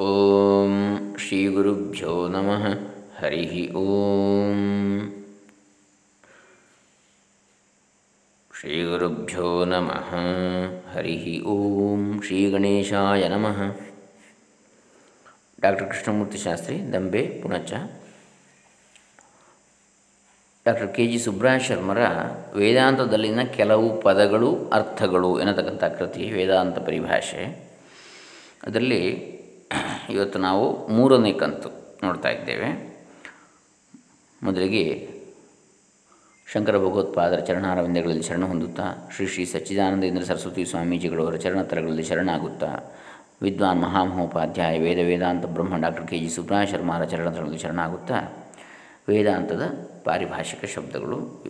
ಓಂ ಶ್ರೀ ಗುರುಭ್ಯೋ ನಮಃ. ಹರಿ ಓಂ. ಶ್ರೀ ಗುರುಭ್ಯೋ ನಮಃ. ಹರಿ ಓಂ. ಶ್ರೀ ಗಣೇಶಾಯ ನಮಃ. Doctor Krishnamurthy Shastri, Dambe, Punacha. Doctor K G Subraya ಶರ್ಮರ ವೇದಾಂತದಲ್ಲಿನ ಕೆಲವು ಪದಗಳು ಅರ್ಥಗಳು ಎನ್ನತಕ್ಕಂಥ ಕೃತಿ, ವೇದಾಂತ ಪರಿಭಾಷೆ. ಅದರಲ್ಲಿ ಇವತ್ತು ನಾವು ಮೂರನೇ ಕಂತು ನೋಡ್ತಾ ಇದ್ದೇವೆ. ಮೊದಲಿಗೆ ಶಂಕರ ಭಗವತ್ಪಾದರ ಚರಣಾರವಿಂದಗಳಲ್ಲಿ ಶರಣ ಹೊಂದುತ್ತಾ, ಶ್ರೀ ಶ್ರೀ ಸಚ್ಚಿದಾನಂದೇಂದ್ರ ಸರಸ್ವತಿ ಸ್ವಾಮೀಜಿಗಳವರ ಚರಣತರಗಳಲ್ಲಿ ಶರಣಾಗುತ್ತಾ, ವಿದ್ವಾನ್ ಮಹಾಮಹೋಪಾಧ್ಯಾಯ ವೇದ ವೇದಾಂತ ಬ್ರಹ್ಮ ಡಾಕ್ಟರ್ ಕೆ ಜಿ ಸುಬ್ರಹ ಶರ್ಮಾರ ಚರಣತರಗಳಲ್ಲಿ ಶರಣಾಗುತ್ತಾ, ವೇದಾಂತದ ಪಾರಿಭಾಷಿಕ ಶಬ್ದಗಳು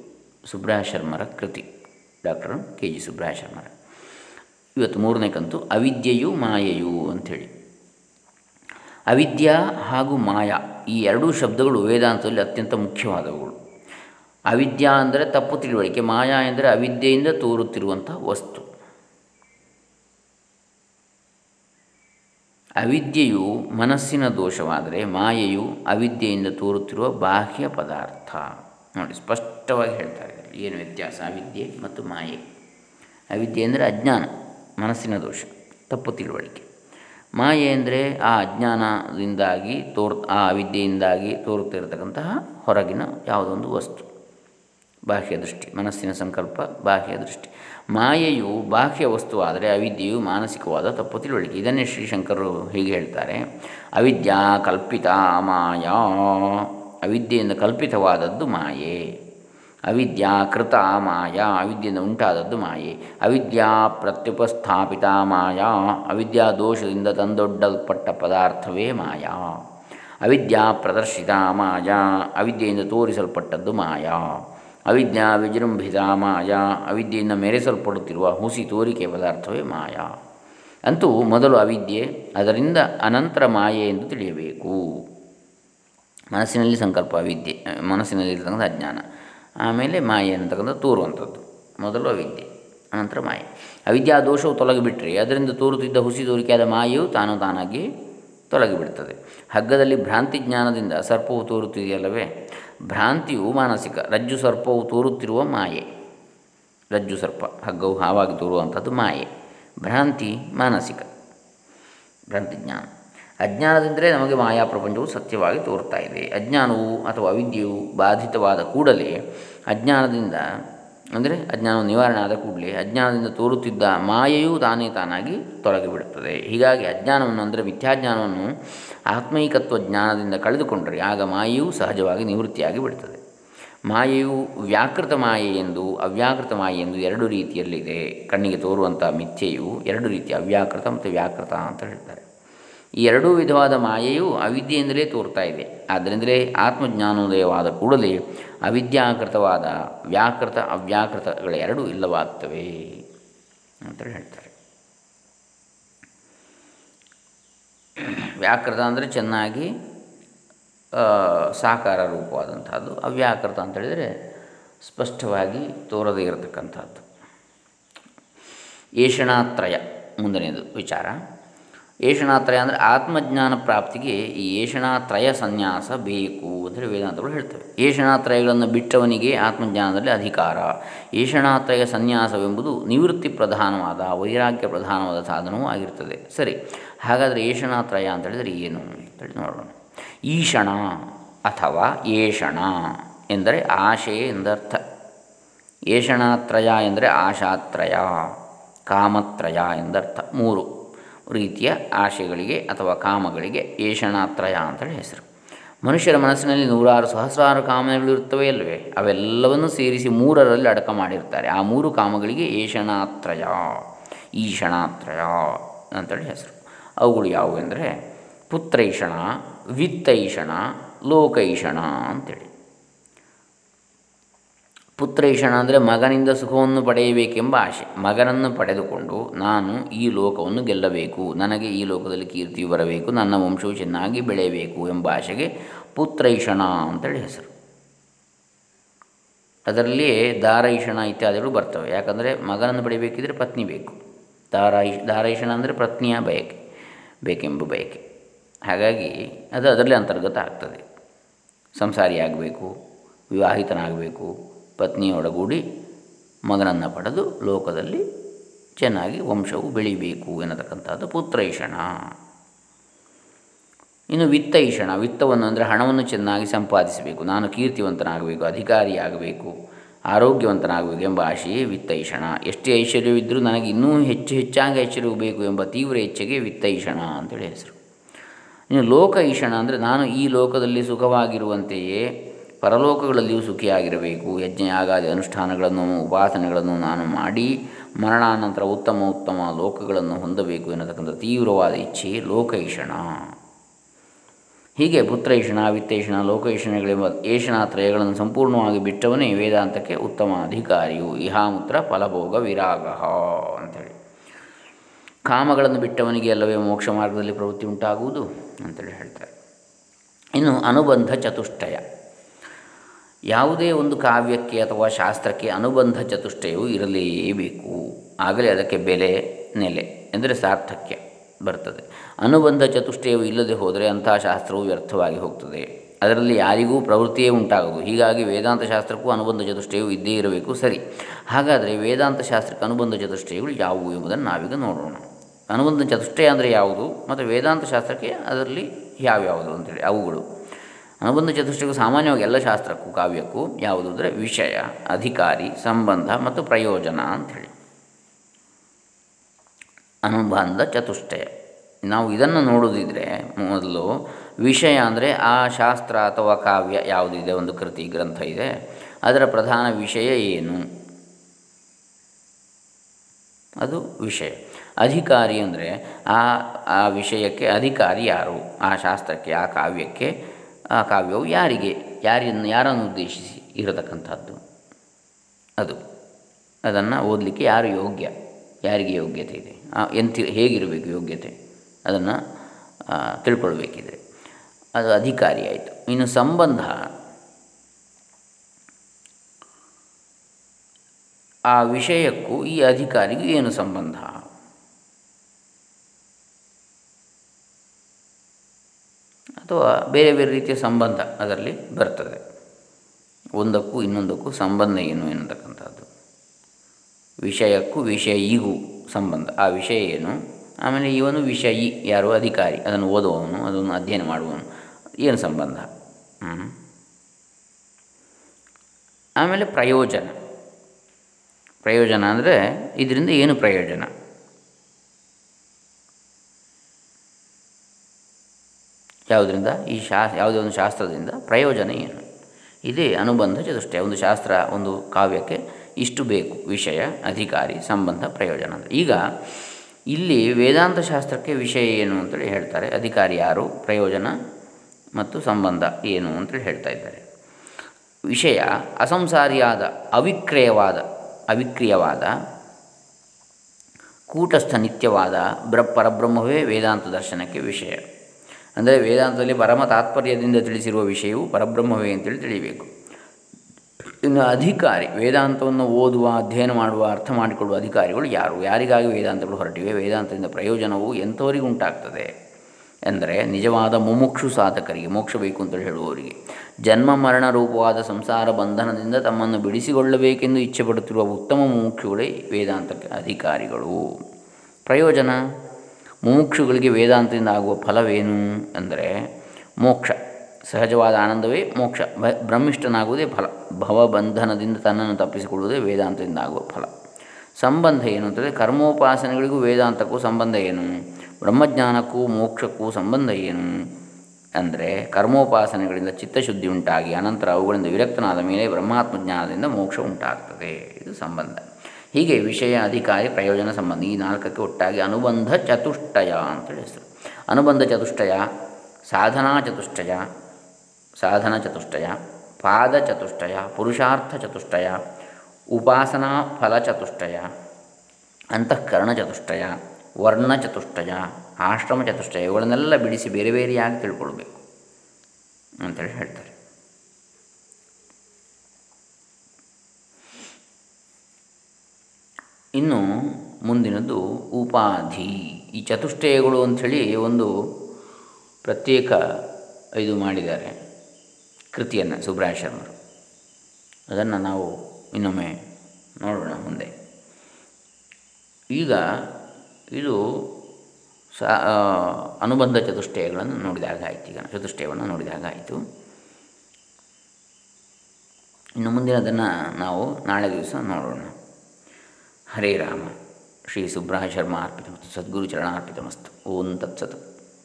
ಸುಬ್ರಹ ಶರ್ಮರ ಕೃತಿ ಡಾಕ್ಟರ್ ಕೆ ಜಿ ಸುಬ್ರಹ ಶರ್ಮರ. ಇವತ್ತು ಮೂರನೇ ಕಂತು ಅವಿದ್ಯೆಯು ಮಾಯೆಯು ಅಂಥೇಳಿ. ಅವಿದ್ಯಾ ಹಾಗೂ ಮಾಯಾ ಈ ಎರಡೂ ಶಬ್ದಗಳು ವೇದಾಂತದಲ್ಲಿ ಅತ್ಯಂತ ಮುಖ್ಯವಾದವುಗಳು. ಅವಿದ್ಯಾ ಅಂದರೆ ತಪ್ಪು ತಿಳುವಳಿಕೆ, ಮಾಯಾ ಎಂದರೆ ಅವಿದ್ಯೆಯಿಂದ ತೋರುತ್ತಿರುವಂಥ ವಸ್ತು. ಅವಿದ್ಯೆಯು ಮನಸ್ಸಿನ ದೋಷವಾದರೆ ಮಾಯೆಯು ಅವಿದ್ಯೆಯಿಂದ ತೋರುತ್ತಿರುವ ಬಾಹ್ಯ ಪದಾರ್ಥ. ನೋಡಿ, ಸ್ಪಷ್ಟವಾಗಿ ಹೇಳ್ತಾರೆ ಏನು ವ್ಯತ್ಯಾಸ? ಅವಿದ್ಯೆ ಮತ್ತು ಮಾಯೆ. ಅವಿದ್ಯೆ ಅಂದರೆ ಅಜ್ಞಾನ, ಮನಸ್ಸಿನ ದೋಷ, ತಪ್ಪು ತಿಳುವಳಿಕೆ. ಮಾಯೆ ಅಂದರೆ ಆ ಅಜ್ಞಾನದಿಂದಾಗಿ ತೋರ್, ಆ ಅವಿದ್ಯೆಯಿಂದಾಗಿ ತೋರುತ್ತಿರತಕ್ಕಂತಹ ಹೊರಗಿನ ಯಾವುದೊಂದು ವಸ್ತು. ಬಾಹ್ಯ ದೃಷ್ಟಿ, ಮನಸ್ಸಿನ ಸಂಕಲ್ಪ, ಬಾಹ್ಯ ದೃಷ್ಟಿ. ಮಾಯೆಯು ಬಾಹ್ಯ ವಸ್ತು ಆದರೆ ಅವಿದ್ಯೆಯು ಮಾನಸಿಕವಾದ ತಪ್ಪು ತಿಳುವಳಿಕೆ. ಇದನ್ನೇ ಶ್ರೀಶಂಕರರು ಹೀಗೆ ಹೇಳ್ತಾರೆ. ಅವಿದ್ಯಾ ಕಲ್ಪಿತ ಮಾಯಾ. ಅವಿದ್ಯೆಯಿಂದ ಕಲ್ಪಿತವಾದದ್ದು ಮಾಯೆ. ಅವಿದ್ಯಾ ಕೃತ ಮಾಯಾ, ಅವಿದ್ಯೆಯಿಂದ ಉಂಟಾದದ್ದು ಮಾಯೆ. ಅವಿದ್ಯಾ ಪ್ರತ್ಯುಪಸ್ಥಾಪಿತ ಮಾಯಾ, ಅವಿದ್ಯಾ ದೋಷದಿಂದ ತಂದೊಡ್ಡಲ್ಪಟ್ಟ ಪದಾರ್ಥವೇ ಮಾಯಾ. ಅವಿದ್ಯಾ ಪ್ರದರ್ಶಿತ ಮಾಯಾ, ಅವಿದ್ಯೆಯಿಂದ ತೋರಿಸಲ್ಪಟ್ಟದ್ದು ಮಾಯಾ. ಅವಿದ್ಯಾ ವಿಜೃಂಭಿತ ಮಾಯಾ, ಅವಿದ್ಯೆಯಿಂದ ಮೆರೆಸಲ್ಪಡುತ್ತಿರುವ ಹುಸಿ ತೋರಿಕೆ ಪದಾರ್ಥವೇ ಮಾಯಾ. ಅಂತೂ ಮೊದಲು ಅವಿದ್ಯೆ, ಅದರಿಂದ ಅನಂತರ ಮಾಯೆ ಎಂದು ತಿಳಿಯಬೇಕು. ಮನಸ್ಸಿನಲ್ಲಿ ಸಂಕಲ್ಪ ಅವಿದ್ಯೆ ಮನಸ್ಸಿನಲ್ಲಿರ್ತಕ್ಕಂಥ ಅಜ್ಞಾನ. ಆಮೇಲೆ ಮಾಯೆ ಅಂತಕ್ಕಂಥ ತೋರುವಂಥದ್ದು. ಮೊದಲು ಅವಿದ್ಯೆ ಅನಂತರ ಮಾಯೆ. ಅವಿದ್ಯಾ ದೋಷವು ತೊಲಗಿಬಿಟ್ರೆ ಅದರಿಂದ ತೋರುತ್ತಿದ್ದ ಹುಸಿ ತೋರಿಕೆಯಾದ ಮಾಯೆಯು ತಾನು ತಾನಾಗಿ ತೊಲಗಿಬಿಡ್ತದೆ. ಹಗ್ಗದಲ್ಲಿ ಭ್ರಾಂತಿ ಜ್ಞಾನದಿಂದ ಸರ್ಪವು ತೋರುತ್ತಿದೆಯಲ್ಲವೇ? ಭ್ರಾಂತಿಯು ಮಾನಸಿಕ, ರಜ್ಜು ಸರ್ಪವು ತೋರುತ್ತಿರುವ ಮಾಯೆ. ರಜ್ಜು ಸರ್ಪ, ಹಗ್ಗವು ಹಾವಾಗಿ ತೋರುವಂಥದ್ದು ಮಾಯೆ. ಭ್ರಾಂತಿ ಮಾನಸಿಕ, ಭ್ರಾಂತಿ ಜ್ಞಾನ. ಅಜ್ಞಾನದಿಂದಲೇ ನಮಗೆ ಮಾಯಾ ಪ್ರಪಂಚವು ಸತ್ಯವಾಗಿ ತೋರ್ತಾ ಇದೆ. ಅಜ್ಞಾನವು ಅಥವಾ ಅವಿದ್ಯೆಯು ಬಾಧಿತವಾದ ಕೂಡಲೇ ಅಜ್ಞಾನದಿಂದ, ಅಂದರೆ ಅಜ್ಞಾನವು ನಿವಾರಣೆ ಆದ ಕೂಡಲೇ ಅಜ್ಞಾನದಿಂದ ತೋರುತ್ತಿದ್ದ ಮಾಯೆಯೂ ತಾನೇ ತಾನಾಗಿ ತೊಲಗಿಬಿಡುತ್ತದೆ ಹೀಗಾಗಿ ಅಜ್ಞಾನವನ್ನು, ಅಂದರೆ ಮಿಥ್ಯಾಜ್ಞಾನವನ್ನು ಆತ್ಮೈಕತ್ವ ಜ್ಞಾನದಿಂದ ಕಳೆದುಕೊಂಡರೆ ಆಗ ಮಾಯೆಯೂ ಸಹಜವಾಗಿ ನಿವೃತ್ತಿಯಾಗಿ ಬಿಡುತ್ತದೆ. ಮಾಯೆಯು ವ್ಯಾಕೃತ ಮಾಯೆ ಎಂದು, ಅವ್ಯಾಕೃತ ಮಾಯೆ ಎಂದು ಎರಡು ರೀತಿಯಲ್ಲಿದೆ. ಕಣ್ಣಿಗೆ ತೋರುವಂಥ ಮಿಥ್ಯೆಯು ಎರಡು ರೀತಿಯ ಅವ್ಯಾಕೃತ ಮತ್ತು ವ್ಯಾಕೃತ ಅಂತ ಹೇಳ್ತಾರೆ. ಈ ಎರಡೂ ವಿಧವಾದ ಮಾಯೆಯು ಅವಿದ್ಯೆಯಿಂದಲೇ ತೋರ್ತಾ ಇದೆ. ಆದ್ದರಿಂದಲೇ ಆತ್ಮಜ್ಞಾನೋದಯವಾದ ಕೂಡಲೇ ಅವಿದ್ಯಾಕೃತವಾದ ವ್ಯಾಕೃತ ಅವ್ಯಾಕೃತಗಳೆರಡೂ ಇಲ್ಲವಾಗ್ತವೆ ಅಂತೇಳಿ ಹೇಳ್ತಾರೆ. ವ್ಯಾಕೃತ ಅಂದರೆ ಚೆನ್ನಾಗಿ ಸಾಕಾರ ರೂಪವಾದಂಥದ್ದು. ಅವ್ಯಾಕೃತ ಅಂತ ಹೇಳಿದರೆ ಸ್ಪಷ್ಟವಾಗಿ ತೋರದೇ ಇರತಕ್ಕಂಥದ್ದು. ಏಷಣಾತ್ರಯ ಮುಂದನೆಯದು ವಿಚಾರ. ಏಷಣಾತ್ರಯ ಅಂದರೆ ಆತ್ಮಜ್ಞಾನ ಪ್ರಾಪ್ತಿಗೆ ಈ ಏಷಣಾತ್ರಯ ಸನ್ಯಾಸ ಬೇಕು ಅಂದರೆ ವೇದಾಂತಗಳು ಹೇಳ್ತವೆ. ಏಷಣಾತ್ರಯಗಳನ್ನು ಬಿಟ್ಟವನಿಗೆ ಆತ್ಮಜ್ಞಾನದಲ್ಲಿ ಅಧಿಕಾರ. ಏಷಣಾತ್ರಯ ಸನ್ಯಾಸವೆಂಬುದು ನಿವೃತ್ತಿ ಪ್ರಧಾನವಾದ, ವೈರಾಗ್ಯ ಪ್ರಧಾನವಾದ ಸಾಧನವೂ ಆಗಿರ್ತದೆ. ಸರಿ, ಹಾಗಾದರೆ ಏಷಣಾತ್ರಯ ಅಂತ ಹೇಳಿದರೆ ಏನು ಅಂತೇಳಿ ನೋಡೋಣ. ಈಷಣ ಅಥವಾ ಏಷಣ ಎಂದರೆ ಆಶೆ ಎಂದರ್ಥ. ಏಷಣಾತ್ರಯ ಎಂದರೆ ಆಶಾತ್ರಯ, ಕಾಮತ್ರಯ ಎಂದರ್ಥ. ಮೂರು. ರೀತಿಯ ಆಶೆಗಳಿಗೆ ಅಥವಾ ಕಾಮಗಳಿಗೆ ಏಷಣಾತ್ರಯ ಅಂತೇಳಿ ಹೆಸರು. ಮನುಷ್ಯರ ಮನಸ್ಸಿನಲ್ಲಿ ನೂರಾರು ಸಹಸ್ರಾರು ಕಾಮನೆಗಳು ಇರುತ್ತವೆ ಅಲ್ವೇ ಅವೆಲ್ಲವನ್ನು ಸೇರಿಸಿ ಮೂರರಲ್ಲಿ ಅಡಕ ಮಾಡಿರ್ತಾರೆ. ಆ ಮೂರು ಕಾಮಗಳಿಗೆ ಏಷಣಾತ್ರಯ ಈಷಣಾತ್ರಯ ಅಂತೇಳಿ ಹೆಸರು. ಅವುಗಳು ಯಾವುವೆಂದರೆ ಪುತ್ರೈಷಣ, ವಿತ್ತೈಷಣ, ಲೋಕೈಷಣ ಅಂತೇಳಿ. ಪುತ್ರೈಷಣ ಅಂದರೆ ಮಗನಿಂದ ಸುಖವನ್ನು ಪಡೆಯಬೇಕೆಂಬ ಆಶೆ. ಮಗನನ್ನು ಪಡೆದುಕೊಂಡು ನಾನು ಈ ಲೋಕವನ್ನು ಗೆಲ್ಲಬೇಕು. ನನಗೆ ಈ ಲೋಕದಲ್ಲಿ ಕೀರ್ತಿಯು ಬರಬೇಕು. ನನ್ನ ವಂಶವು ಚೆನ್ನಾಗಿ ಬೆಳೆಯಬೇಕು ಎಂಬ ಆಶೆಗೆ ಪುತ್ರೈಷಣ ಅಂತೇಳಿ ಹೆಸರು. ಅದರಲ್ಲಿಯೇ ದಾರೈಷಣ ಇತ್ಯಾದಿಗಳು ಬರ್ತವೆ. ಯಾಕಂದರೆ ಮಗನನ್ನು ಪಡೆಯಬೇಕಿದ್ರೆ ಪತ್ನಿ ಬೇಕು. ದಾರೈ ದಾರೈಷಣ ಅಂದರೆ ಪತ್ನಿಯ ಬಯಕೆ, ಬೇಕೆಂಬ ಬಯಕೆ. ಹಾಗಾಗಿ ಅದು ಅದರಲ್ಲಿ ಅಂತರ್ಗತ ಆಗ್ತದೆ. ಸಂಸಾರಿ ಆಗಬೇಕು ವಿವಾಹಿತನಾಗಬೇಕು ಪತ್ನಿಯೊಡಗೂಡಿ ಮಗನನ್ನು ಪಡೆದು ಲೋಕದಲ್ಲಿ ಚೆನ್ನಾಗಿ ವಂಶವು ಬೆಳಿಬೇಕು ಎನ್ನತಕ್ಕಂಥದ್ದು ಪುತ್ರೈಷಣ. ಇನ್ನು ವಿತ್ತೈಷಣ, ವಿತ್ತವನ್ನು ಅಂದರೆ ಹಣವನ್ನು ಚೆನ್ನಾಗಿ ಸಂಪಾದಿಸಬೇಕು, ನಾನು ಕೀರ್ತಿವಂತನಾಗಬೇಕು, ಅಧಿಕಾರಿಯಾಗಬೇಕು ಆರೋಗ್ಯವಂತನಾಗಬೇಕು ಎಂಬ ಆಶೆಯೇ ವಿತ್ತೈಷಣ. ಎಷ್ಟೇ ಐಶ್ವರ್ಯವಿದ್ದರೂ ನನಗೆ ಇನ್ನೂ ಹೆಚ್ಚು ಹೆಚ್ಚಾಗಿ ಐಶ್ವರ್ಯವು ಬೇಕು ಎಂಬ ತೀವ್ರ ಇಚ್ಛೆಗೆ ವಿತ್ತೈಷಣ ಅಂತೇಳಿ ಹೆಸರು. ಇನ್ನು ಲೋಕ ಈಷಣ ಅಂದರೆ ನಾನು ಈ ಲೋಕದಲ್ಲಿ ಸುಖವಾಗಿರುವಂತೆಯೇ ಪರಲೋಕಗಳಲ್ಲಿಯೂ ಸುಖಿಯಾಗಿರಬೇಕು. ಯಜ್ಞ ಆಗಾದಿ ಅನುಷ್ಠಾನಗಳನ್ನು, ಉಪಾಸನೆಗಳನ್ನು ನಾನು ಮಾಡಿ, ಮರಣಾನಂತರ ಉತ್ತಮ ಉತ್ತಮ ಲೋಕಗಳನ್ನು ಹೊಂದಬೇಕು ಎನ್ನತಕ್ಕಂಥ ತೀವ್ರವಾದ ಇಚ್ಛೆ ಲೋಕೈಷಣ. ಹೀಗೆ ಪುತ್ರೈಷಣ, ವಿತ್ತೈಷಣ ಲೋಕೈಷಣಗಳೆಂಬ ಏಷಣಾತ್ರಯಗಳನ್ನು ಸಂಪೂರ್ಣವಾಗಿ ಬಿಟ್ಟವನೇ ವೇದಾಂತಕ್ಕೆ ಉತ್ತಮ ಅಧಿಕಾರಿಯು. ಇಹಾಮೂತ್ರ ಫಲಭೋಗ ವಿರಾಗ ಅಂಥೇಳಿ ಕಾಮಗಳನ್ನು ಬಿಟ್ಟವನಿಗೆ ಅಲ್ಲವೇ ಮೋಕ್ಷ ಮಾರ್ಗದಲ್ಲಿ ಪ್ರವೃತ್ತಿ ಉಂಟಾಗುವುದು ಅಂತೇಳಿ ಹೇಳ್ತಾರೆ. ಇನ್ನು ಅನುಬಂಧ ಚತುಷ್ಟಯ. ಯಾವುದೇ ಒಂದು ಕಾವ್ಯಕ್ಕೆ ಅಥವಾ ಶಾಸ್ತ್ರಕ್ಕೆ ಅನುಬಂಧ ಚತುಷ್ಟಯವು ಇರಲೇಬೇಕು. ಆಗಲೇ ಅದಕ್ಕೆ ಬೆಲೆ ನೆಲೆ ಎಂದರೆ ಸಾರ್ಥಕ್ಯ ಬರ್ತದೆ. ಅನುಬಂಧ ಚತುಷ್ಟಯವು ಇಲ್ಲದೆ ಹೋದರೆ ಅಂತಹ ಶಾಸ್ತ್ರವು ವ್ಯರ್ಥವಾಗಿ ಹೋಗ್ತದೆ. ಅದರಲ್ಲಿ ಯಾರಿಗೂ ಪ್ರವೃತ್ತಿಯೇ ಉಂಟಾಗದು. ಹೀಗಾಗಿ ವೇದಾಂತ ಶಾಸ್ತ್ರಕ್ಕೂ ಅನುಬಂಧ ಚತುಷ್ಟಯವು ಇದ್ದೇ ಇರಬೇಕು ಸರಿ. ಹಾಗಾದರೆ ವೇದಾಂತ ಶಾಸ್ತ್ರಕ್ಕೆ ಅನುಬಂಧ ಚತುಷ್ಟಯಗಳು ಯಾವುವು ಎಂಬುದನ್ನು ನಾವೀಗ ನೋಡೋಣ. ಅನುಬಂಧ ಚತುಷ್ಟಯ ಅಂದರೆ ಯಾವುದು? ಮತ್ತು ವೇದಾಂತ ಶಾಸ್ತ್ರಕ್ಕೆ ಅದರಲ್ಲಿ ಯಾವ್ಯಾವುದು ಅಂತೇಳಿ ಅವುಗಳು. ಅನುಬಂಧ ಚತುಷ್ಟಯಕ್ಕೂ ಸಾಮಾನ್ಯವಾಗಿ ಎಲ್ಲ ಶಾಸ್ತ್ರಕ್ಕೂ ಕಾವ್ಯಕ್ಕೂ ಯಾವುದು ಅಂದರೆ ವಿಷಯ, ಅಧಿಕಾರಿ, ಸಂಬಂಧ ಮತ್ತು ಪ್ರಯೋಜನ ಅಂಥೇಳಿ. ಅನುಬಂಧ ಚತುಷ್ಟಯ. ನಾವು ಇದನ್ನು ನೋಡೋದಿದ್ರೆ ಮೊದಲು ವಿಷಯ ಅಂದರೆ ಆ ಶಾಸ್ತ್ರ ಅಥವಾ ಕಾವ್ಯ ಯಾವುದಿದೆ, ಒಂದು ಕೃತಿ ಗ್ರಂಥ ಇದೆ, ಅದರ ಪ್ರಧಾನ ವಿಷಯ ಏನು? ಅದು ವಿಷಯ. ಅಧಿಕಾರಿ ಅಂದರೆ ಆ ಆ ವಿಷಯಕ್ಕೆ ಅಧಿಕಾರಿ ಯಾರು? ಆ ಶಾಸ್ತ್ರಕ್ಕೆ, ಆ ಕಾವ್ಯಕ್ಕೆ ಆ ಕಾವ್ಯವು ಯಾರಿಗೆ ಯಾರನ್ನು ಯಾರನ್ನು ಉದ್ದೇಶಿಸಿ ಇರತಕ್ಕಂಥದ್ದು? ಅದು. ಅದನ್ನು ಓದಲಿಕ್ಕೆ ಯಾರು ಯೋಗ್ಯ? ಯಾರಿಗೆ ಯೋಗ್ಯತೆ ಇದೆ? ಎಂತ ಹೇಗಿರಬೇಕು ಯೋಗ್ಯತೆ? ಅದನ್ನು ತಿಳ್ಕೊಳ್ಬೇಕಿದೆ ಅದು ಅಧಿಕಾರಿ ಆಯಿತು. ಇನ್ನು ಸಂಬಂಧ. ಆ ವಿಷಯಕ್ಕೂ ಈ ಅಧಿಕಾರಿಗೂ ಏನು ಸಂಬಂಧ? ಅಥವಾ ಬೇರೆ ಬೇರೆ ರೀತಿಯ ಸಂಬಂಧ ಅದರಲ್ಲಿ ಬರ್ತದೆ. ಒಂದಕ್ಕೂ ಇನ್ನೊಂದಕ್ಕೂ ಸಂಬಂಧ ಏನು ಎನ್ನತಕ್ಕಂಥದ್ದು. ವಿಷಯಕ್ಕೂ ವಿಷಯಿಗೂ ಸಂಬಂಧ. ಆ ವಿಷಯ ಏನು? ಆಮೇಲೆ ಇವನು ವಿಷಯಿ ಯಾರು? ಅಧಿಕಾರಿ. ಅದನ್ನು ಓದುವವನು, ಅದನ್ನು ಅಧ್ಯಯನ ಮಾಡುವವನು. ಏನು ಸಂಬಂಧ? ಆಮೇಲೆ ಪ್ರಯೋಜನ. ಪ್ರಯೋಜನ ಅಂದರೆ ಇದರಿಂದ ಏನು ಪ್ರಯೋಜನ? ಯಾವುದರಿಂದ? ಈ ಶಾ, ಯಾವುದೇ ಒಂದು ಶಾಸ್ತ್ರದಿಂದ ಪ್ರಯೋಜನ ಏನು? ಇದೇ ಅನುಬಂಧ ಚತುಷ್ಟಯ. ಒಂದು ಶಾಸ್ತ್ರ, ಒಂದು ಕಾವ್ಯಕ್ಕೆ ಇಷ್ಟು ಬೇಕು. ವಿಷಯ, ಅಧಿಕಾರಿ, ಸಂಬಂಧ, ಪ್ರಯೋಜನ ಅಂತ. ಈಗ ಇಲ್ಲಿ ವೇದಾಂತ ಶಾಸ್ತ್ರಕ್ಕೆ ವಿಷಯ ಏನು ಅಂತೇಳಿ ಹೇಳ್ತಾರೆ. ಅಧಿಕಾರಿ ಯಾರು? ಪ್ರಯೋಜನ ಮತ್ತು ಸಂಬಂಧ ಏನು ಅಂತೇಳಿ ಹೇಳ್ತಾ ಇದ್ದಾರೆ. ವಿಷಯ, ಅಸಂಸಾರಿಯಾದ, ಅವಿಕ್ರಯವಾದ, ಅವಿಕ್ರಿಯವಾದ, ಕೂಟಸ್ಥ ನಿತ್ಯವಾದ, ಬ್ರ, ಪರಬ್ರಹ್ಮವೇ ವೇದಾಂತ ದರ್ಶನಕ್ಕೆ ವಿಷಯ. ಅಂದರೆ ವೇದಾಂತದಲ್ಲಿ ಪರಮ ತಾತ್ಪರ್ಯದಿಂದ ತಿಳಿಸಿರುವ ವಿಷಯವು ಪರಬ್ರಹ್ಮವೇ ಅಂತೇಳಿ ತಿಳಿಯಬೇಕು ಇನ್ನು ಅಧಿಕಾರಿ, ವೇದಾಂತವನ್ನು ಓದುವ, ಅಧ್ಯಯನ ಮಾಡುವ, ಅರ್ಥ ಮಾಡಿಕೊಳ್ಳುವ ಅಧಿಕಾರಿಗಳು ಯಾರು? ಯಾರಿಗಾಗಿ ವೇದಾಂತಗಳು ಹೊರಟಿವೆ? ವೇದಾಂತದಿಂದ ಪ್ರಯೋಜನವು ಎಂಥವರಿಗೆ ಉಂಟಾಗ್ತದೆ? ಎಂದರೆ ನಿಜವಾದ ಮುಮುಕ್ಷು ಸಾಧಕರಿಗೆ, ಮೋಕ್ಷ ಬೇಕು ಅಂತೇಳಿ ಹೇಳುವವರಿಗೆ. ಜನ್ಮ, ಮರಣ, ರೂಪವಾದ ಸಂಸಾರ ಬಂಧನದಿಂದ ತಮ್ಮನ್ನು ಬಿಡಿಸಿಕೊಳ್ಳಬೇಕೆಂದು ಇಚ್ಛೆ ಪಡುತ್ತಿರುವ ಉತ್ತಮ ಮುಮುಕ್ಷುಗಳೇ ವೇದಾಂತ ಅಧಿಕಾರಿಗಳು. ಪ್ರಯೋಜನ? ಮುಮುಕ್ಷುಗಳಿಗೆ ವೇದಾಂತದಿಂದ ಆಗುವ ಫಲವೇನು ಅಂದರೆ ಮೋಕ್ಷ. ಸಹಜವಾದ ಆನಂದವೇ ಮೋಕ್ಷ. ಬ್ರಹ್ಮಿಷ್ಠನಾಗುವುದೇ ಫಲ. ಭವಬಂಧನದಿಂದ ತನ್ನನ್ನು ತಪ್ಪಿಸಿಕೊಳ್ಳುವುದೇ ವೇದಾಂತದಿಂದ ಆಗುವ ಫಲ. ಸಂಬಂಧ ಏನು ಅಂತಂದರೆ ಕರ್ಮೋಪಾಸನೆಗಳಿಗೂ ವೇದಾಂತಕ್ಕೂ ಸಂಬಂಧ ಏನು? ಬ್ರಹ್ಮಜ್ಞಾನಕ್ಕೂ ಮೋಕ್ಷಕ್ಕೂ ಸಂಬಂಧ ಏನು? ಅಂದರೆ ಕರ್ಮೋಪಾಸನೆಗಳಿಂದ ಚಿತ್ತಶುದ್ಧಿ ಉಂಟಾಗಿ ಅನಂತರ ಅವುಗಳಿಂದ ವಿರಕ್ತನಾದ ಮೇಲೆ ಬ್ರಹ್ಮಾತ್ಮ ಜ್ಞಾನದಿಂದ ಮೋಕ್ಷ ಉಂಟಾಗ್ತದೆ. ಇದು ಸಂಬಂಧ. ಹೀಗೆ ವಿಷಯ ಅಧಿಕಾರಿ ಪ್ರಯೋಜನ ಸಂಬಂಧ ಈ ನಾಲ್ಕಕ್ಕೆ ಒಟ್ಟಾಗಿ ಅನುಬಂಧ ಚತುಷ್ಟಯ ಅಂತ ಹೆಸರು ಅನುಬಂಧ ಚತುಷ್ಟಯ, ಸಾಧನಾ ಚತುಷ್ಟಯ, ಸಾಧನ ಚತುಷ್ಟಯ, ಪಾದ ಚತುಷ್ಟಯ, ಪುರುಷಾರ್ಥ ಚತುಷ್ಟಯ, ಉಪಾಸನಾ ಫಲ ಚತುಷ್ಟಯ, ಅಂತಃಕರಣ ಚತುಷ್ಟಯ, ವರ್ಣ ಚತುಷ್ಟಯ, ಆಶ್ರಮ ಚತುಷ್ಟಯ, ಇವುಗಳನ್ನೆಲ್ಲ ಬಿಡಿಸಿ ಬೇರೆ ಬೇರೆಯಾಗಿ ತಿಳ್ಕೊಳ್ಬೇಕು ಅಂತೇಳಿ ಹೇಳ್ತಾರೆ. ಇನ್ನು ಮುಂದಿನದ್ದು ಉಪಾಧಿ. ಈ ಚತುಷ್ಟಯಗಳು ಅಂಥೇಳಿ ಒಂದು ಪ್ರತ್ಯೇಕ ಇದು ಮಾಡಿದ್ದಾರೆ ಕೃತಿಯನ್ನು ಸುಬ್ರಾಯ ಶರ್ಮರು. ಅದನ್ನು ನಾವು ಇನ್ನೊಮ್ಮೆ ನೋಡೋಣ ಮುಂದೆ. ಈಗ ಇದು ಸಾ ಅನುಬಂಧ ಚತುಷ್ಟಯಗಳನ್ನು ನೋಡಿದಾಗ ಆಯಿತು. ಈಗ ಚತುಷ್ಟಯವನ್ನು ನೋಡಿದಾಗ ಆಯಿತು. ಇನ್ನು ಮುಂದಿನದನ್ನು ನಾವು ನಾಳೆ ದಿವಸ ನೋಡೋಣ. ಹರೇ ರಾಮ. ಶ್ರೀ ಸುಬ್ರಹ ಶರ್ಮ ಅರ್ಪಿತ ಮತ್ತು ಸದ್ಗುರು ಚರಣಾರ್ಪಿತಮಸ್ತು. ಓಂ ತತ್ಸತ್.